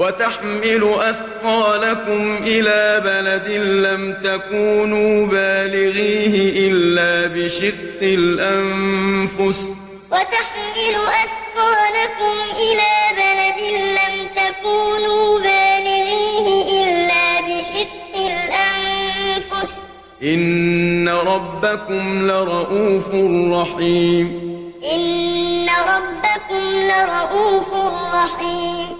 وتحمل أثقالكم إلى بلد لم تكونوا بالغيه إلا بشق الأنفس. وتحمل أثقالكم إلى بلد لم تكونوا بالغيه إلا بشق الأنفس. إن ربكم لرؤوف رحيم. إن ربكم لرؤوف رحيم.